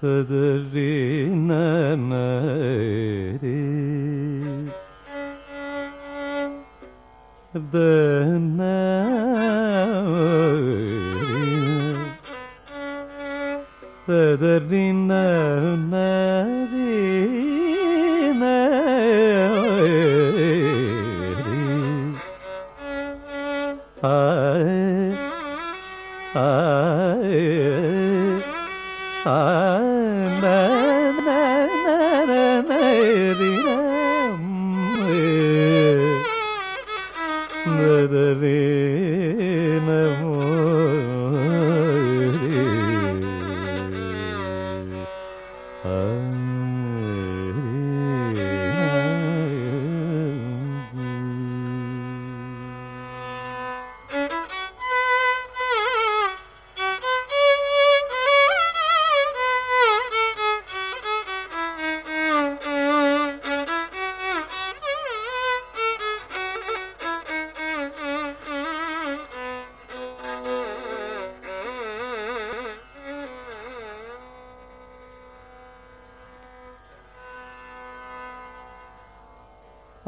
Hıdrinamari Dınamari Hıdrinamari न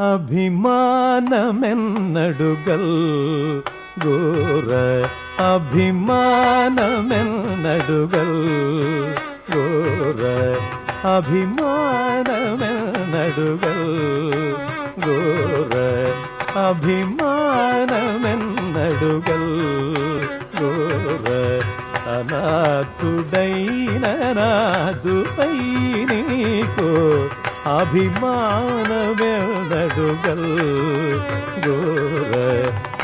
അഭിമാനമെന്നടുകൾ. ഗോറ അഭിമാനമെന്നടുകൾ. ഗോറ അഭിമാനമെന്നടുകൾ. ഗോറ അഭിമാനമെന്നടുകൾ. ഗോറ അനാഥുടൈ നനാഥുപൈ കോ అభిమానమెనడుగల్ గోర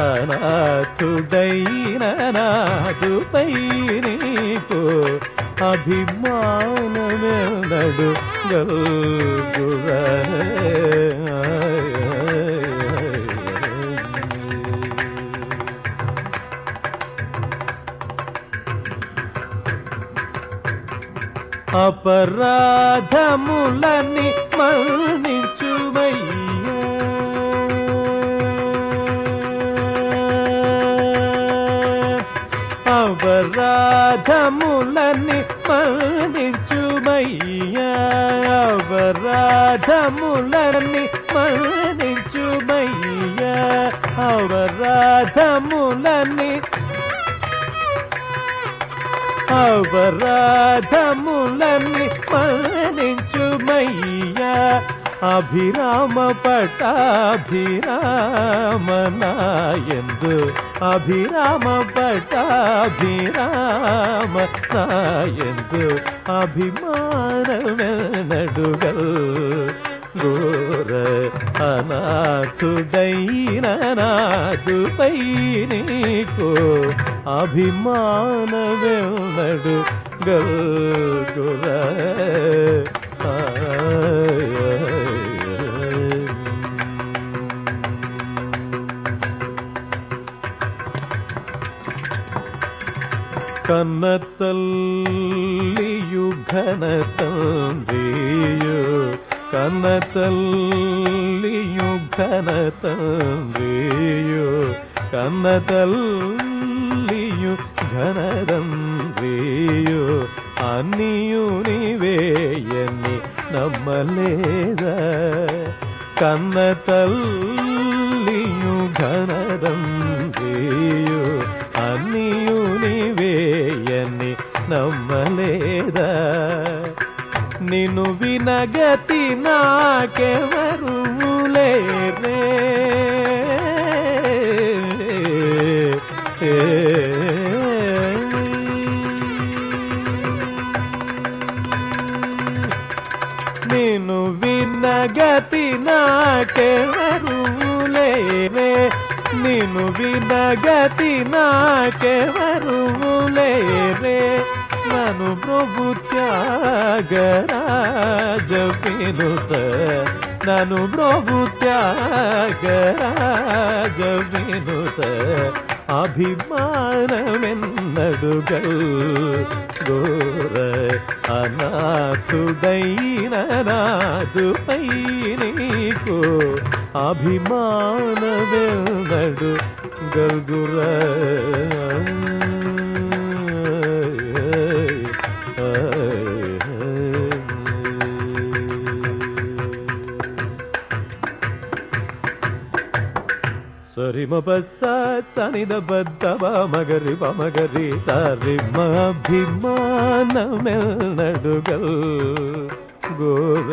అనాథుడైన నాదుపై నీకు అభిమానమెనడు అపరాధములని మరణించుమయ్య అపరాధములని మన్నించుమయ్యా. అపరాధములని మన్నించుమయ్యా. అపరాధములని అపరాధములని మరణించుమయ్యా అభిరామ పటాభిరామనాయందు. అభిరామ పటాభిరామ నాయందు అభిమానమెనడుగల్ ఘోర అనాథుడైన నాదుపై నీకు అభిమానమెనడు గల్గుర ಕನ್ನತಲ್ಲಿಯು ಘನತಂದೆಯು ಕನ್ನತಲ್ಲಿಯು ಘನತಂದೆಯು ಕನ್ನತಲ್ಲಿಯು ಘನದಂದೆಯು ಅನ್ನಿಯು ನೀವೇಯನ್ನಿ ನಮ್ಮಲೇದ ಕನ್ನತಲ್ಲಿಯು ಘನದಂದೆಯು నిన్ను వినగతి నాకెవరు లేరే? నిన్ను వినగతి నాకెవరు లేరే? నిన్ను వినగతి నాకెవరు లేరే? నన్ను ప్రభు త్యాగరాజ వినుత నన్ను ప్రభు త్యాగరాజ వినుత అభిమానమెన్నడుగల్? ఘోర అనాథుడైన నాదుపై నీకు అభిమానమెన్నడు ಸರಿ ಮ ಬಸ ಸನಿದ ಬದ್ದ ಮಗರಿ ಬ ಮಗರಿ ಸರಿ ಮಾಭಿಮಾನಮೆಲ್ ನಡುಗಲ್ ಗೋರ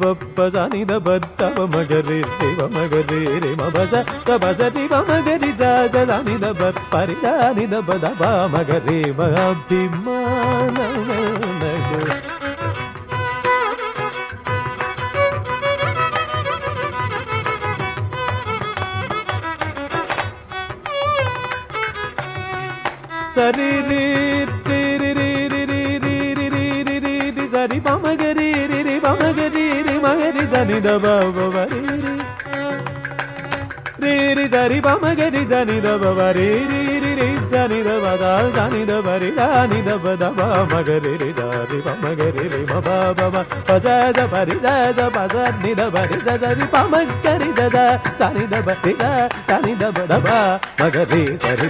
పప్ప సనిద బద్ద మగరి రిమ మగరి రిమ బస బస రిమ మగరి జ సనిద బత్ పరి నిద బద బ మగరి అభిమానమెన్నడు సరి రి రి రి రి రి రి రి రి రి రి రి రి సరి పమగరి రి రి పమగరి రి మగరి దని ద బ బ బ మగరి మగరి దని దబవరి రేరి దరి జని దబవరి రీరి జని దబద జని దాని దబ దబ మగరి రి దారి దరి బమగరి ద ద జని దబరి జని దబ దబ మగరి సరి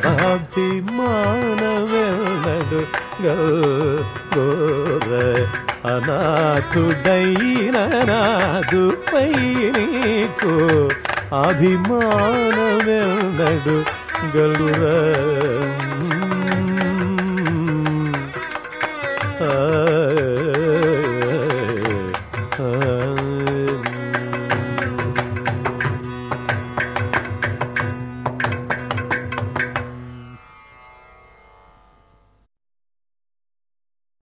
అనాథుడైన నాదుపై నీకు అభిమానమెల్లడు గలురా